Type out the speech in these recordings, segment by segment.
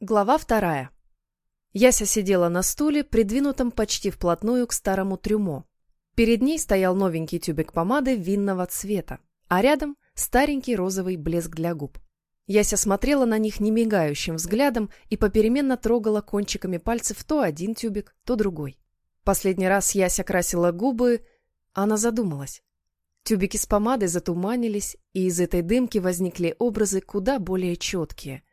Глава вторая. Яся сидела на стуле, придвинутом почти вплотную к старому трюмо. Перед ней стоял новенький тюбик помады винного цвета, а рядом старенький розовый блеск для губ. Яся смотрела на них немигающим взглядом и попеременно трогала кончиками пальцев то один тюбик, то другой. Последний раз Яся красила губы, она задумалась. Тюбики с помадой затуманились, и из этой дымки возникли образы куда более четкие –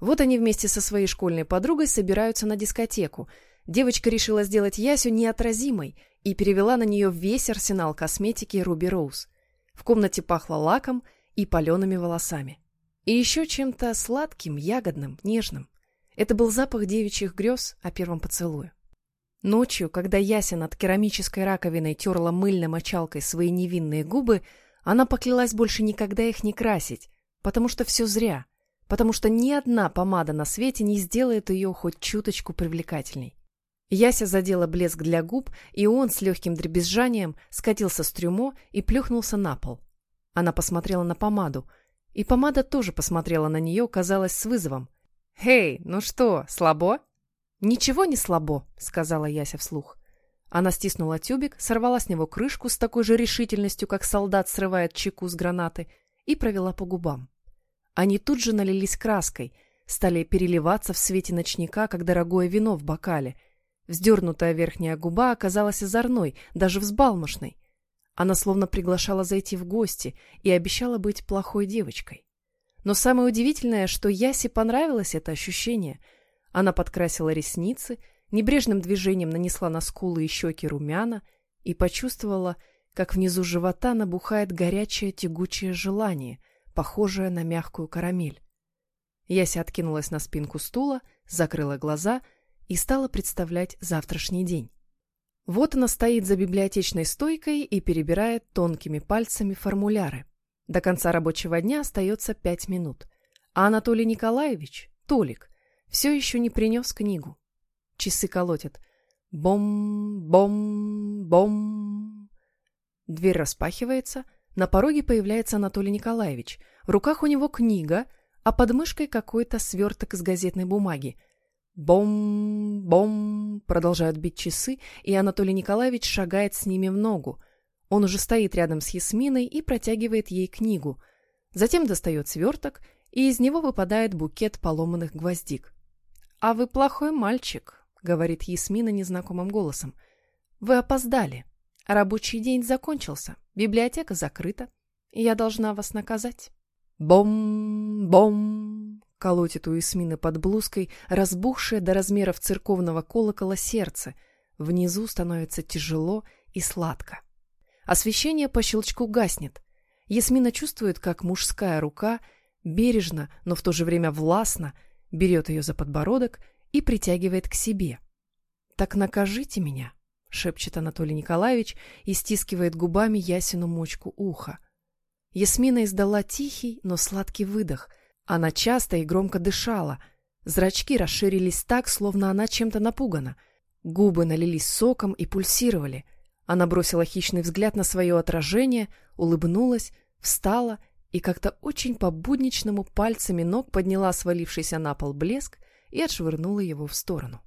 вот они вместе со своей школьной подругой собираются на дискотеку. Девочка решила сделать Ясю неотразимой и перевела на нее весь арсенал косметики Руби Роуз. В комнате пахло лаком и палеными волосами. И еще чем-то сладким, ягодным, нежным. Это был запах девичьих грез о первом поцелуе. Ночью, когда Яся над керамической раковиной терла мыльной мочалкой свои невинные губы, она поклялась больше никогда их не красить, потому что все зря — потому что ни одна помада на свете не сделает ее хоть чуточку привлекательней. Яся задела блеск для губ, и он с легким дребезжанием скатился с трюмо и плюхнулся на пол. Она посмотрела на помаду, и помада тоже посмотрела на нее, казалось, с вызовом. «Хей, ну что, слабо?» «Ничего не слабо», — сказала Яся вслух. Она стиснула тюбик, сорвала с него крышку с такой же решительностью, как солдат срывает чеку с гранаты, и провела по губам. Они тут же налились краской, стали переливаться в свете ночника, как дорогое вино в бокале. Вздернутая верхняя губа оказалась озорной, даже взбалмошной. Она словно приглашала зайти в гости и обещала быть плохой девочкой. Но самое удивительное, что Ясе понравилось это ощущение. Она подкрасила ресницы, небрежным движением нанесла на скулы и щеки румяна и почувствовала, как внизу живота набухает горячее тягучее желание, похожая на мягкую карамель. Яся откинулась на спинку стула, закрыла глаза и стала представлять завтрашний день. Вот она стоит за библиотечной стойкой и перебирает тонкими пальцами формуляры. До конца рабочего дня остается пять минут. А Анатолий Николаевич, Толик, все еще не принес книгу. Часы колотят. Бом-бом-бом. Дверь распахивается — на пороге появляется Анатолий Николаевич. В руках у него книга, а под мышкой какой-то сверток из газетной бумаги. Бом-бом, продолжают бить часы, и Анатолий Николаевич шагает с ними в ногу. Он уже стоит рядом с Ясминой и протягивает ей книгу. Затем достает сверток, и из него выпадает букет поломанных гвоздик. «А вы плохой мальчик», — говорит Ясмина незнакомым голосом. «Вы опоздали». Рабочий день закончился, библиотека закрыта, и я должна вас наказать. Бом-бом! Колотит у Исмины под блузкой разбухшее до размеров церковного колокола сердце. Внизу становится тяжело и сладко. Освещение по щелчку гаснет. Ясмина чувствует, как мужская рука бережно, но в то же время властно берет ее за подбородок и притягивает к себе. «Так накажите меня!» — шепчет Анатолий Николаевич и стискивает губами Ясину мочку уха. Ясмина издала тихий, но сладкий выдох. Она часто и громко дышала. Зрачки расширились так, словно она чем-то напугана. Губы налились соком и пульсировали. Она бросила хищный взгляд на свое отражение, улыбнулась, встала и как-то очень по-будничному пальцами ног подняла свалившийся на пол блеск и отшвырнула его в сторону.